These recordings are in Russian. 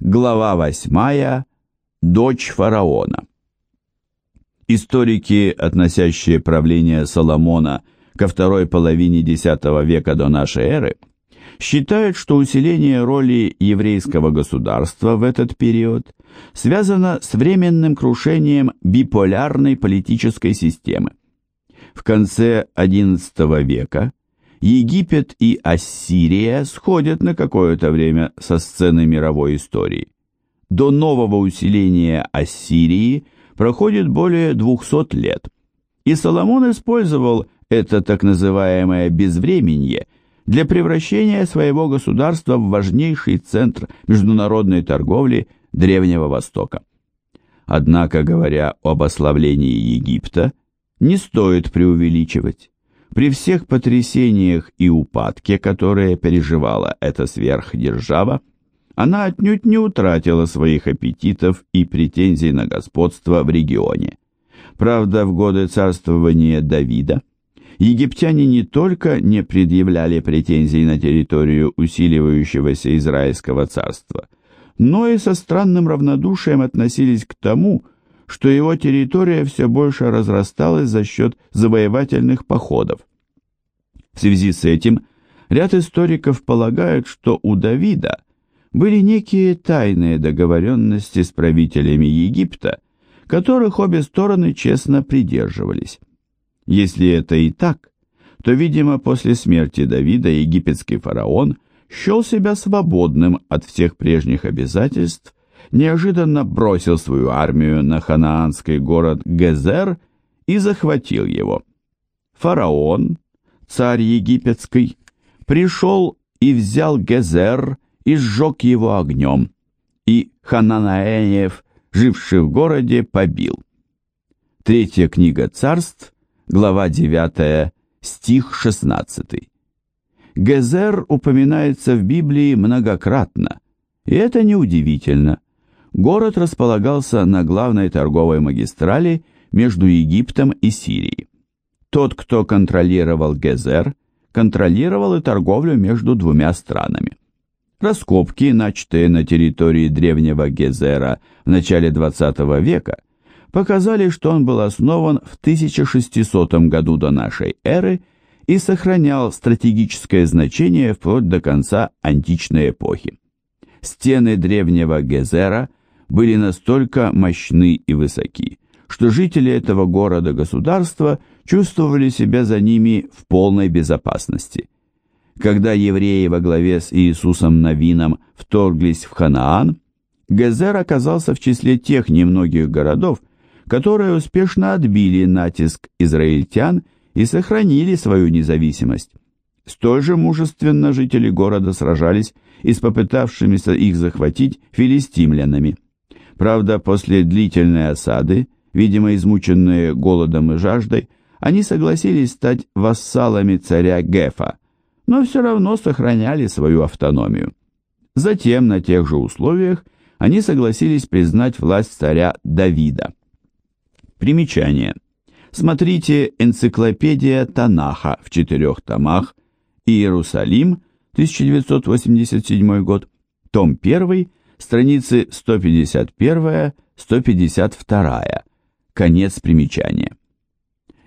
Глава 8. Дочь фараона. Историки, относящие правление Соломона ко второй половине X века до нашей эры, считают, что усиление роли еврейского государства в этот период связано с временным крушением биполярной политической системы. В конце XI века Египет и Ассирия сходят на какое-то время со сцены мировой истории. До нового усиления Ассирии проходит более 200 лет, и Соломон использовал это так называемое безвременье для превращения своего государства в важнейший центр международной торговли Древнего Востока. Однако, говоря об ославлении Египта, не стоит преувеличивать. При всех потрясениях и упадке, которые переживала эта сверхдержава, она отнюдь не утратила своих аппетитов и претензий на господство в регионе. Правда, в годы царствования Давида египтяне не только не предъявляли претензий на территорию усиливающегося Израильского царства, но и со странным равнодушием относились к тому, что его территория все больше разрасталась за счет завоевательных походов. В связи с этим ряд историков полагают, что у Давида были некие тайные договоренности с правителями Египта, которых обе стороны честно придерживались. Если это и так, то, видимо, после смерти Давида египетский фараон счел себя свободным от всех прежних обязательств, неожиданно бросил свою армию на ханаанский город Гезер и захватил его. Фараон, царь египетский, пришел и взял Гезер и сжег его огнем, и Хананаэнев, живший в городе, побил. Третья книга царств, глава 9, стих 16. Гезер упоминается в Библии многократно, и это неудивительно. Город располагался на главной торговой магистрали между Египтом и Сирией. Тот, кто контролировал Гезер, контролировал и торговлю между двумя странами. Раскопки, начатые на территории древнего Гезера в начале XX века, показали, что он был основан в 1600 году до нашей эры и сохранял стратегическое значение вплоть до конца античной эпохи. Стены древнего Гезера были настолько мощны и высоки, что жители этого города-государства чувствовали себя за ними в полной безопасности – когда евреи во главе с Иисусом Навином вторглись в Ханаан, Гезер оказался в числе тех немногих городов, которые успешно отбили натиск израильтян и сохранили свою независимость. Столь же мужественно жители города сражались и с попытавшимися их захватить филистимлянами. Правда, после длительной осады, видимо измученные голодом и жаждой, они согласились стать вассалами царя Гефа, но все равно сохраняли свою автономию. Затем, на тех же условиях, они согласились признать власть царя Давида. Примечание. Смотрите «Энциклопедия Танаха» в четырех томах, Иерусалим, 1987 год, том 1, страницы 151-152, конец примечания.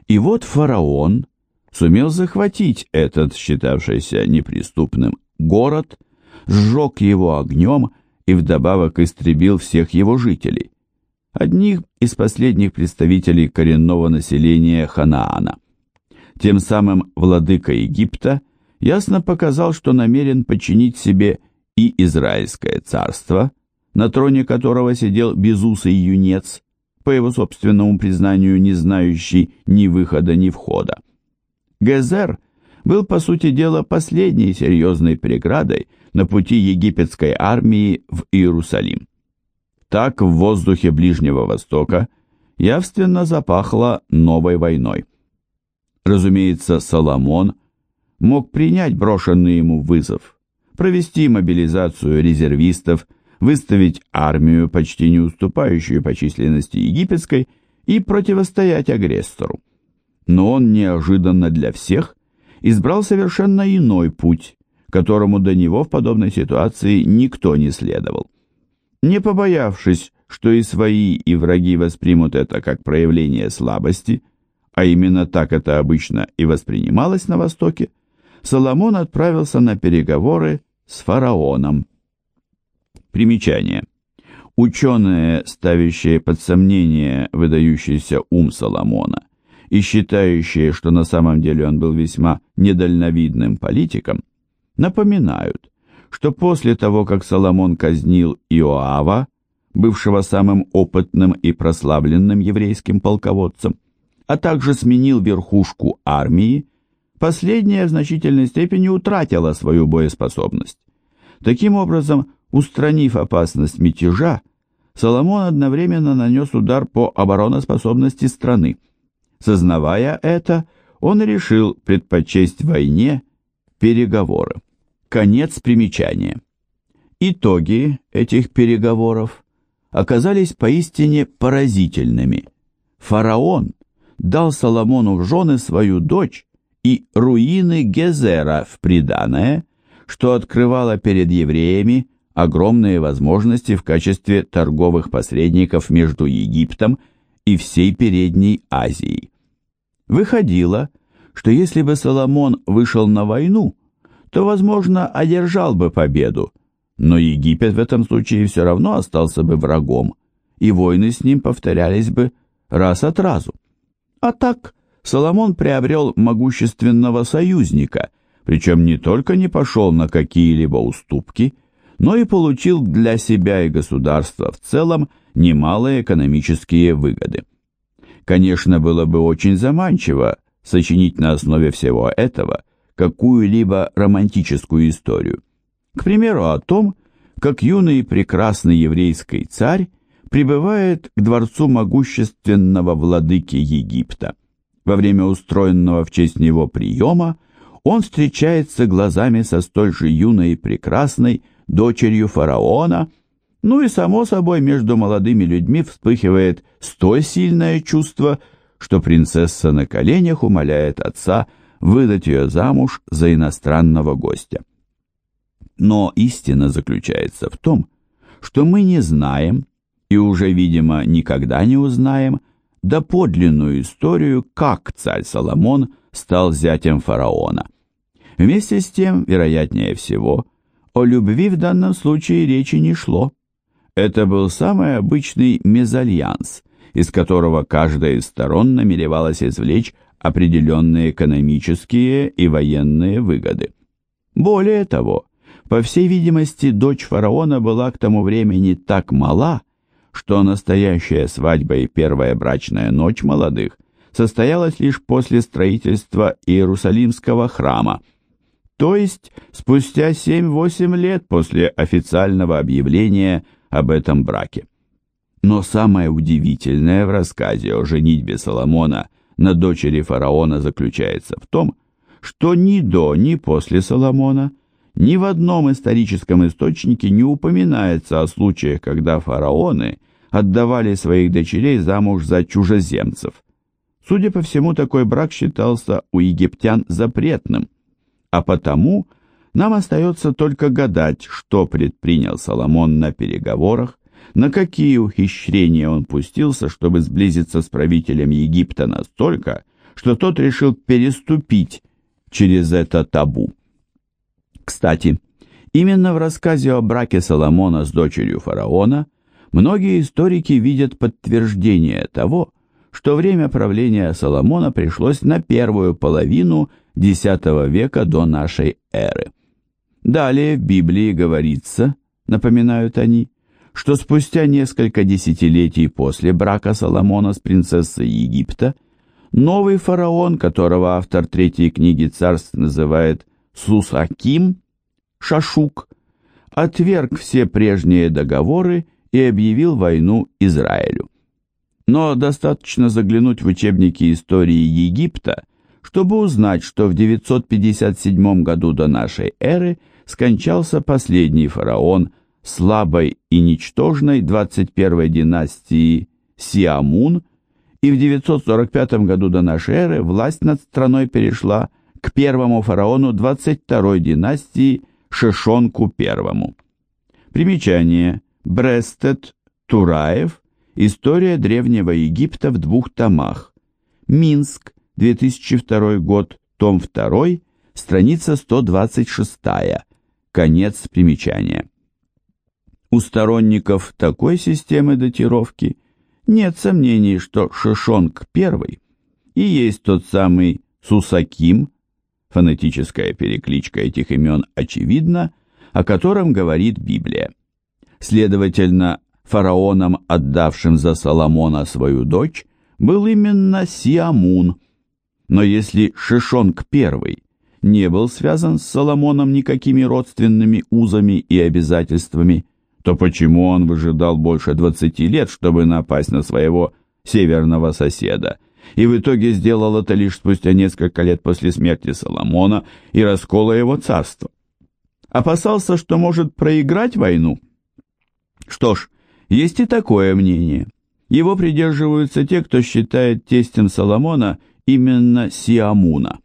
И вот фараон, сумел захватить этот, считавшийся неприступным, город, сжег его огнем и вдобавок истребил всех его жителей, одних из последних представителей коренного населения Ханаана. Тем самым владыка Египта ясно показал, что намерен подчинить себе и Израильское царство, на троне которого сидел безусый юнец, по его собственному признанию не знающий ни выхода, ни входа, Гезер был, по сути дела, последней серьезной преградой на пути египетской армии в Иерусалим. Так в воздухе Ближнего Востока явственно запахло новой войной. Разумеется, Соломон мог принять брошенный ему вызов, провести мобилизацию резервистов, выставить армию, почти не уступающую по численности египетской, и противостоять агрессору но он неожиданно для всех избрал совершенно иной путь, которому до него в подобной ситуации никто не следовал. не побоявшись, что и свои, и враги воспримут это как проявление слабости, а именно так это обычно и воспринималось на Востоке, Соломон отправился на переговоры с фараоном. Примечание. Ученые, ставящие под сомнение выдающийся ум Соломона и считающие, что на самом деле он был весьма недальновидным политиком, напоминают, что после того, как Соломон казнил Иоава, бывшего самым опытным и прославленным еврейским полководцем, а также сменил верхушку армии, последняя в значительной степени утратила свою боеспособность. Таким образом, устранив опасность мятежа, Соломон одновременно нанес удар по обороноспособности страны. Сознавая это, он решил предпочесть войне переговоры. Конец примечания. Итоги этих переговоров оказались поистине поразительными. Фараон дал Соломону в жены свою дочь и руины Гезера в приданое, что открывало перед евреями огромные возможности в качестве торговых посредников между Египтом и всей Передней Азией. Выходило, что если бы Соломон вышел на войну, то, возможно, одержал бы победу, но Египет в этом случае все равно остался бы врагом, и войны с ним повторялись бы раз от разу. А так Соломон приобрел могущественного союзника, причем не только не пошел на какие-либо уступки, но и получил для себя и государства в целом немалые экономические выгоды. Конечно, было бы очень заманчиво сочинить на основе всего этого какую-либо романтическую историю. К примеру, о том, как юный прекрасный еврейский царь прибывает к дворцу могущественного владыки Египта. Во время устроенного в честь него приема он встречается глазами со столь же юной и прекрасной дочерью фараона, ну и, само собой, между молодыми людьми вспыхивает столь сильное чувство, что принцесса на коленях умоляет отца выдать ее замуж за иностранного гостя. Но истина заключается в том, что мы не знаем, и уже, видимо, никогда не узнаем, доподлинную историю, как царь Соломон стал зятем фараона. Вместе с тем, вероятнее всего, о любви в данном случае речи не шло. Это был самый обычный мезальянс, из которого каждая из сторон намеревалась извлечь определенные экономические и военные выгоды. Более того, по всей видимости, дочь фараона была к тому времени так мала, что настоящая свадьба и первая брачная ночь молодых состоялась лишь после строительства Иерусалимского храма, то есть спустя 7-8 лет после официального объявления об этом браке. Но самое удивительное в рассказе о женитьбе Соломона на дочери фараона заключается в том, что ни до, ни после Соломона ни в одном историческом источнике не упоминается о случаях, когда фараоны отдавали своих дочерей замуж за чужеземцев. Судя по всему, такой брак считался у египтян запретным, а потому нам остается только гадать, что предпринял Соломон на переговорах, на какие ухищрения он пустился, чтобы сблизиться с правителем Египта настолько, что тот решил переступить через это табу. Кстати, именно в рассказе о браке Соломона с дочерью фараона многие историки видят подтверждение того, что время правления Соломона пришлось на первую половину X века до нашей эры. Далее в Библии говорится, напоминают они, что спустя несколько десятилетий после брака Соломона с принцессой Египта новый фараон, которого автор третьей книги царств называет Сусаким, Шашук, отверг все прежние договоры и объявил войну Израилю. Но достаточно заглянуть в учебники истории Египта, чтобы узнать, что в 957 году до нашей эры скончался последний фараон слабой и ничтожной 21 династии Сиамун, и в 945 году до нашей эры власть над страной перешла к первому фараону 22 династии Шишонку I. Примечание. Брестед, Тураев, История Древнего Египта в двух томах. Минск, 2002 год, том 2, страница 126, конец примечания. У сторонников такой системы датировки нет сомнений, что Шишонг I и есть тот самый Сусаким, фонетическая перекличка этих имен очевидна, о котором говорит Библия. Следовательно, фараоном, отдавшим за Соломона свою дочь, был именно Сиамун. Но если Шишонг I не был связан с Соломоном никакими родственными узами и обязательствами, то почему он выжидал больше 20 лет, чтобы напасть на своего северного соседа, и в итоге сделал это лишь спустя несколько лет после смерти Соломона и раскола его царства? Опасался, что может проиграть войну? Что ж, есть и такое мнение. Его придерживаются те, кто считает тестем Соломона именно Сиамуна.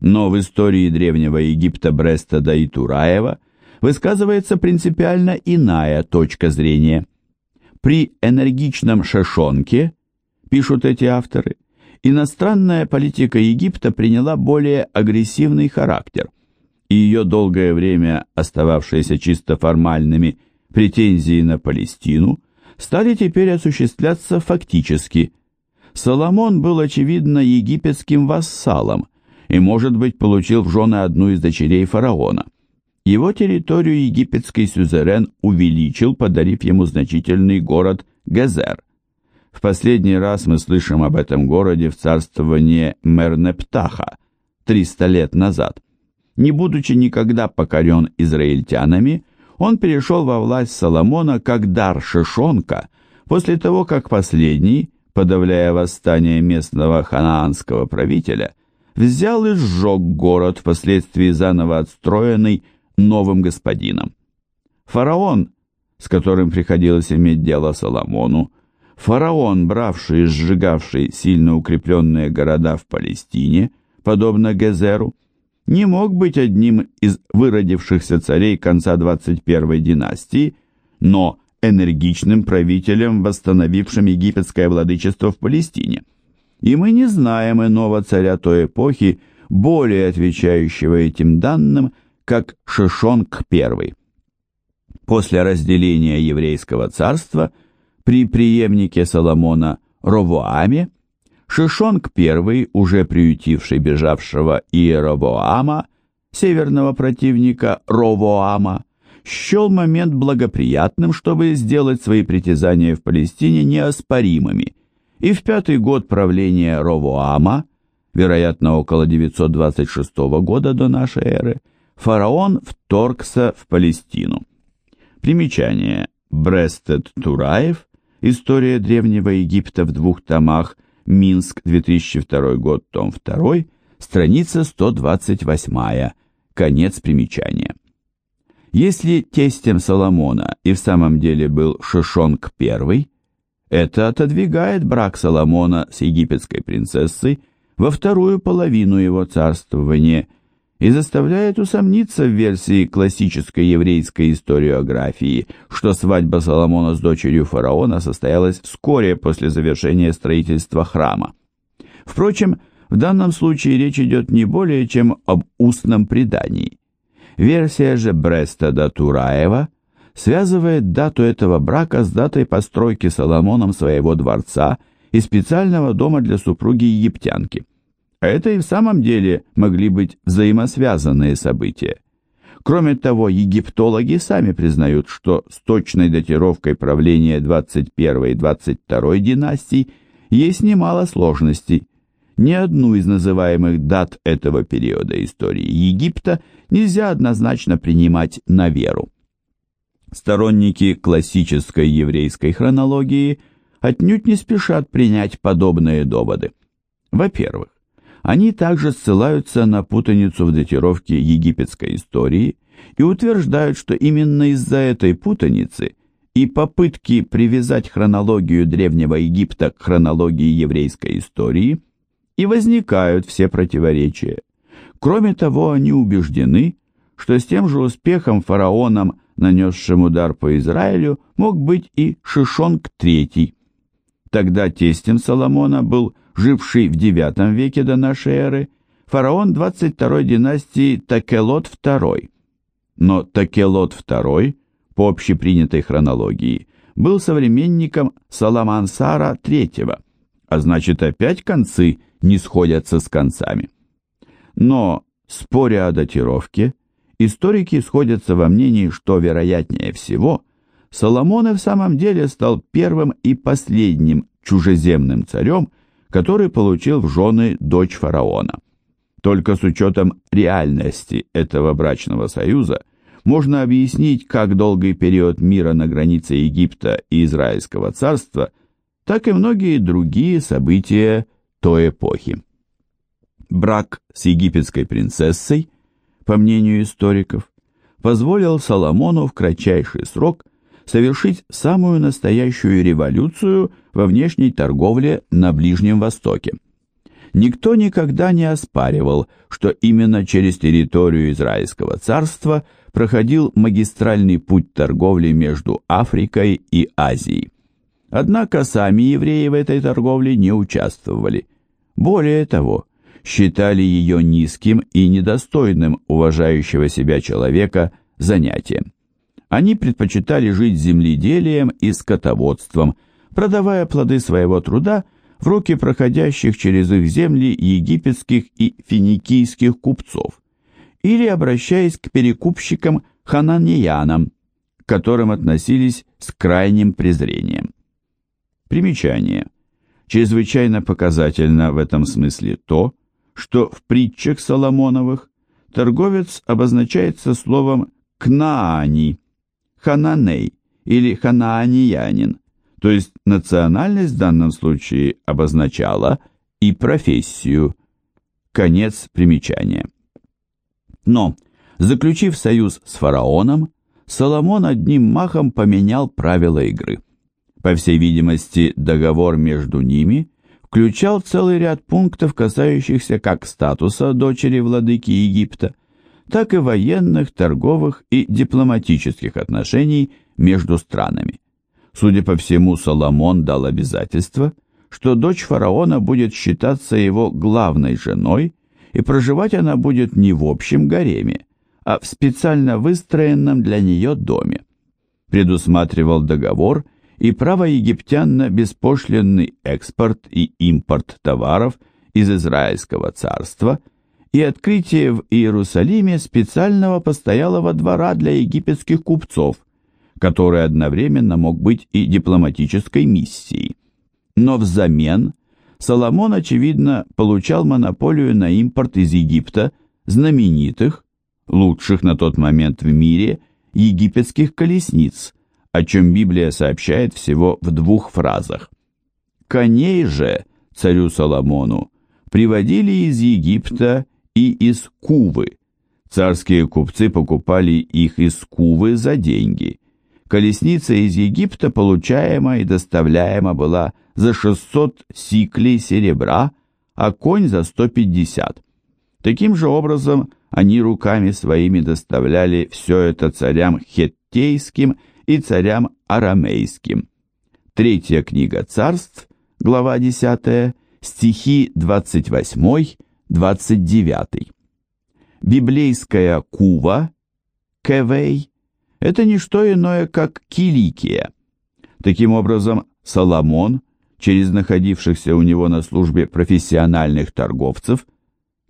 Но в истории древнего Египта Бреста и Тураева высказывается принципиально иная точка зрения. При энергичном шашонке, пишут эти авторы, иностранная политика Египта приняла более агрессивный характер, и ее долгое время остававшиеся чисто формальными – претензии на Палестину стали теперь осуществляться фактически. Соломон был, очевидно, египетским вассалом и, может быть, получил в жены одну из дочерей фараона. Его территорию египетский сюзерен увеличил, подарив ему значительный город Гезер. В последний раз мы слышим об этом городе в царствовании Мернептаха 300 лет назад. Не будучи никогда покорен израильтянами, он перешел во власть Соломона как дар Шишонка после того, как последний, подавляя восстание местного ханаанского правителя, взял и сжег город, впоследствии заново отстроенный новым господином. Фараон, с которым приходилось иметь дело Соломону, фараон, бравший и сжигавший сильно укрепленные города в Палестине, подобно Гезеру, не мог быть одним из выродившихся царей конца 21-й династии, но энергичным правителем, восстановившим египетское владычество в Палестине. И мы не знаем иного царя той эпохи, более отвечающего этим данным, как Шишонг I. После разделения еврейского царства при преемнике Соломона Ровоаме Шишонг I, уже приютивший бежавшего Иеровоама, северного противника Ровоама, счел момент благоприятным, чтобы сделать свои притязания в Палестине неоспоримыми, и в пятый год правления Ровоама, вероятно, около 926 года до нашей эры, фараон вторгся в Палестину. Примечание. Брестед Тураев. История Древнего Египта в двух томах – Минск, 2002 год, том 2, страница 128, конец примечания. Если тестем Соломона и в самом деле был Шишонг I, это отодвигает брак Соломона с египетской принцессой во вторую половину его царствования – и заставляет усомниться в версии классической еврейской историографии, что свадьба Соломона с дочерью фараона состоялась вскоре после завершения строительства храма. Впрочем, в данном случае речь идет не более чем об устном предании. Версия же Бреста да Тураева связывает дату этого брака с датой постройки Соломоном своего дворца и специального дома для супруги египтянки – а это и в самом деле могли быть взаимосвязанные события. Кроме того, египтологи сами признают, что с точной датировкой правления 21 и 22 династий есть немало сложностей. Ни одну из называемых дат этого периода истории Египта нельзя однозначно принимать на веру. Сторонники классической еврейской хронологии отнюдь не спешат принять подобные доводы. Во-первых, они также ссылаются на путаницу в датировке египетской истории и утверждают, что именно из-за этой путаницы и попытки привязать хронологию Древнего Египта к хронологии еврейской истории и возникают все противоречия. Кроме того, они убеждены, что с тем же успехом фараонам нанесшим удар по Израилю, мог быть и Шишонг III. Тогда тестем Соломона был живший в IX веке до нашей эры фараон 22 династии Такелот II. Но Такелот II, по общепринятой хронологии, был современником Саламансара III, а значит опять концы не сходятся с концами. Но, споря о датировке, историки сходятся во мнении, что, вероятнее всего, Соломон и в самом деле стал первым и последним чужеземным царем, который получил в жены дочь фараона. Только с учетом реальности этого брачного союза можно объяснить как долгий период мира на границе Египта и Израильского царства, так и многие другие события той эпохи. Брак с египетской принцессой, по мнению историков, позволил Соломону в кратчайший срок совершить самую настоящую революцию во внешней торговле на Ближнем Востоке. Никто никогда не оспаривал, что именно через территорию Израильского царства проходил магистральный путь торговли между Африкой и Азией. Однако сами евреи в этой торговле не участвовали. Более того, считали ее низким и недостойным уважающего себя человека занятием. Они предпочитали жить земледелием и скотоводством, продавая плоды своего труда в руки проходящих через их земли египетских и финикийских купцов, или обращаясь к перекупщикам хананеянам, к которым относились с крайним презрением. Примечание. Чрезвычайно показательно в этом смысле то, что в притчах Соломоновых торговец обозначается словом «кнаани», «хананей» или «ханааниянин», то есть национальность в данном случае обозначала и профессию. Конец примечания. Но, заключив союз с фараоном, Соломон одним махом поменял правила игры. По всей видимости, договор между ними включал целый ряд пунктов, касающихся как статуса дочери владыки Египта, так и военных, торговых и дипломатических отношений между странами. Судя по всему, Соломон дал обязательство, что дочь фараона будет считаться его главной женой, и проживать она будет не в общем гареме, а в специально выстроенном для нее доме. Предусматривал договор и право египтян на беспошлинный экспорт и импорт товаров из Израильского царства и открытие в Иерусалиме специального постоялого двора для египетских купцов – который одновременно мог быть и дипломатической миссией. Но взамен Соломон, очевидно, получал монополию на импорт из Египта знаменитых, лучших на тот момент в мире, египетских колесниц, о чем Библия сообщает всего в двух фразах. Коней же царю Соломону приводили из Египта и из Кувы. Царские купцы покупали их из Кувы за деньги, Колесница из Египта получаема и доставляема была за 600 сиклей серебра, а конь за 150. Таким же образом они руками своими доставляли все это царям хеттейским и царям арамейским. Третья книга царств, глава 10, стихи 28-29. Библейская Кува, Кевей, это не что иное, как Киликия. Таким образом, Соломон, через находившихся у него на службе профессиональных торговцев,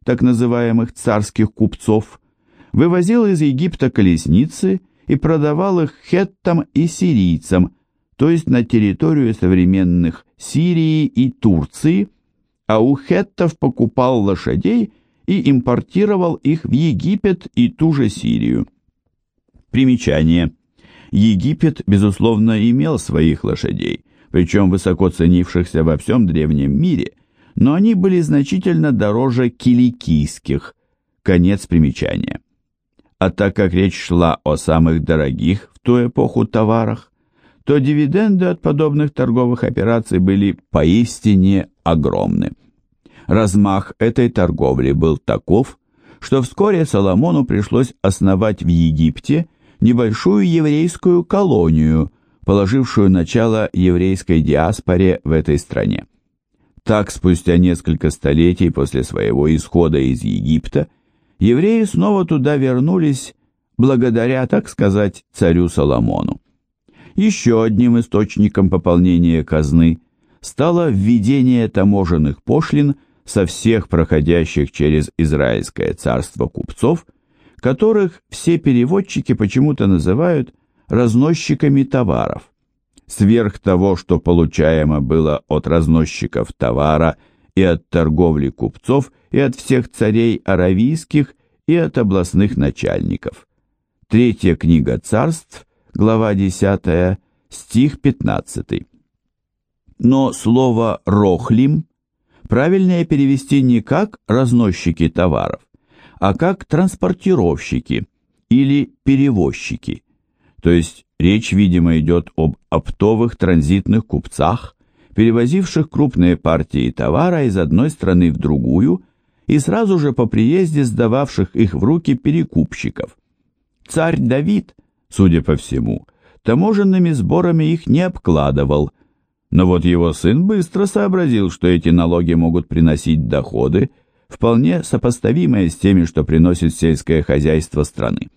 так называемых царских купцов, вывозил из Египта колесницы и продавал их хеттам и сирийцам, то есть на территорию современных Сирии и Турции, а у хеттов покупал лошадей и импортировал их в Египет и ту же Сирию. Примечание. Египет, безусловно, имел своих лошадей, причем высоко ценившихся во всем древнем мире, но они были значительно дороже киликийских. Конец примечания. А так как речь шла о самых дорогих в ту эпоху товарах, то дивиденды от подобных торговых операций были поистине огромны. Размах этой торговли был таков, что вскоре Соломону пришлось основать в Египте небольшую еврейскую колонию, положившую начало еврейской диаспоре в этой стране. Так, спустя несколько столетий после своего исхода из Египта, евреи снова туда вернулись благодаря, так сказать, царю Соломону. Еще одним источником пополнения казны стало введение таможенных пошлин со всех проходящих через Израильское царство купцов, которых все переводчики почему-то называют разносчиками товаров. Сверх того, что получаемо было от разносчиков товара и от торговли купцов, и от всех царей аравийских, и от областных начальников. Третья книга царств, глава 10, стих 15. Но слово «рохлим» правильнее перевести не как «разносчики товаров», а как «транспортировщики» или «перевозчики». То есть речь, видимо, идет об оптовых транзитных купцах, перевозивших крупные партии товара из одной страны в другую и сразу же по приезде сдававших их в руки перекупщиков. Царь Давид, судя по всему, таможенными сборами их не обкладывал, но вот его сын быстро сообразил, что эти налоги могут приносить доходы, вполне сопоставимые с теми, что приносит сельское хозяйство страны.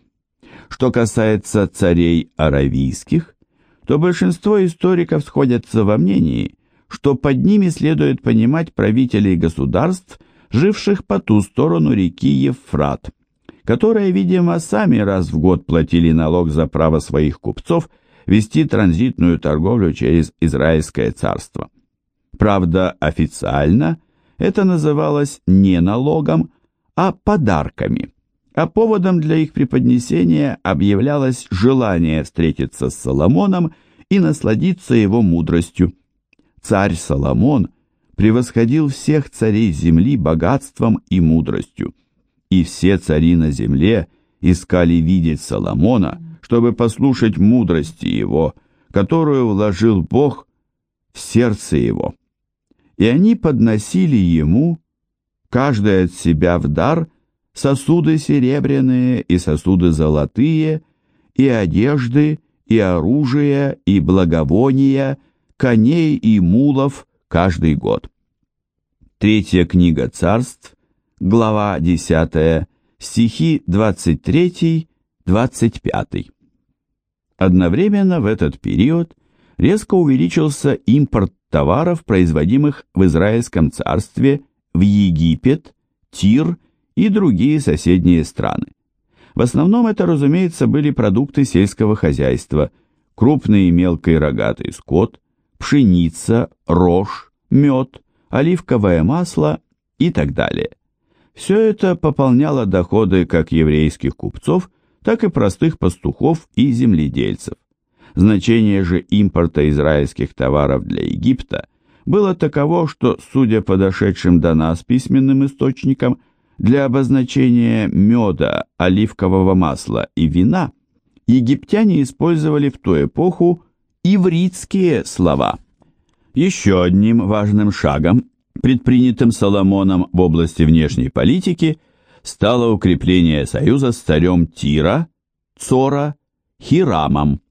Что касается царей аравийских, то большинство историков сходятся во мнении, что под ними следует понимать правителей государств, живших по ту сторону реки Евфрат, которые, видимо, сами раз в год платили налог за право своих купцов – вести транзитную торговлю через Израильское царство. Правда, официально это называлось не налогом, а подарками, а поводом для их преподнесения объявлялось желание встретиться с Соломоном и насладиться его мудростью. Царь Соломон превосходил всех царей земли богатством и мудростью, и все цари на земле искали видеть Соломона – чтобы послушать мудрости его, которую вложил Бог в сердце его. И они подносили ему, каждый от себя в дар, сосуды серебряные и сосуды золотые, и одежды, и оружие, и благовония, коней и мулов каждый год. Третья книга царств, глава 10, стихи 23-25. Одновременно в этот период резко увеличился импорт товаров, производимых в Израильском царстве, в Египет, Тир и другие соседние страны. В основном это, разумеется, были продукты сельского хозяйства, крупный и мелкий рогатый скот, пшеница, рожь, мед, оливковое масло и так далее. Все это пополняло доходы как еврейских купцов, так и простых пастухов и земледельцев. Значение же импорта израильских товаров для Египта было таково, что, судя по дошедшим до нас письменным источникам, для обозначения меда, оливкового масла и вина египтяне использовали в ту эпоху ивритские слова. Еще одним важным шагом, предпринятым Соломоном в области внешней политики – стало укрепление союза с царем Тира, Цора, Хирамом.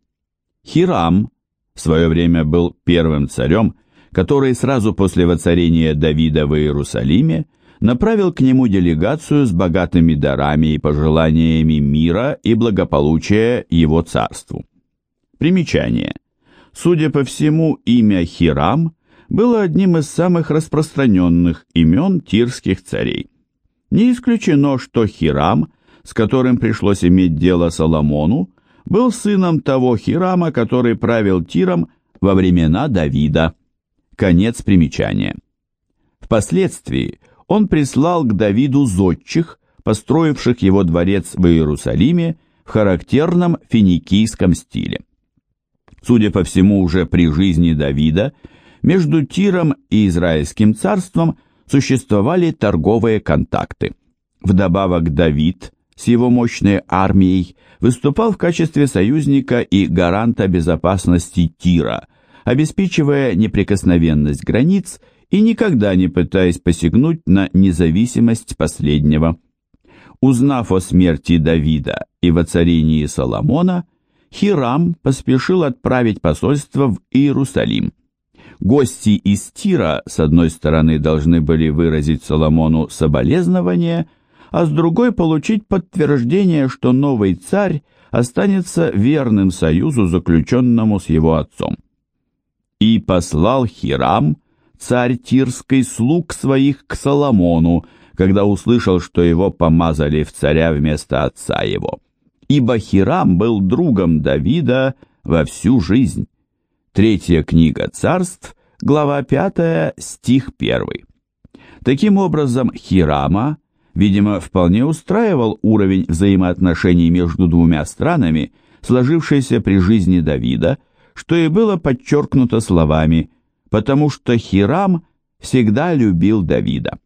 Хирам в свое время был первым царем, который сразу после воцарения Давида в Иерусалиме направил к нему делегацию с богатыми дарами и пожеланиями мира и благополучия его царству. Примечание. Судя по всему, имя Хирам было одним из самых распространенных имен тирских царей. Не исключено, что Хирам, с которым пришлось иметь дело Соломону, был сыном того Хирама, который правил Тиром во времена Давида. Конец примечания. Впоследствии он прислал к Давиду зодчих, построивших его дворец в Иерусалиме в характерном финикийском стиле. Судя по всему, уже при жизни Давида между Тиром и Израильским царством существовали торговые контакты. Вдобавок Давид с его мощной армией выступал в качестве союзника и гаранта безопасности Тира, обеспечивая неприкосновенность границ и никогда не пытаясь посягнуть на независимость последнего. Узнав о смерти Давида и воцарении Соломона, Хирам поспешил отправить посольство в Иерусалим. Гости из Тира, с одной стороны, должны были выразить Соломону соболезнование, а с другой получить подтверждение, что новый царь останется верным союзу, заключенному с его отцом. И послал Хирам, царь Тирской, слуг своих к Соломону, когда услышал, что его помазали в царя вместо отца его ибо Хирам был другом Давида во всю жизнь. Третья книга царств, глава 5, стих 1. Таким образом, Хирама, видимо, вполне устраивал уровень взаимоотношений между двумя странами, сложившийся при жизни Давида, что и было подчеркнуто словами «потому что Хирам всегда любил Давида».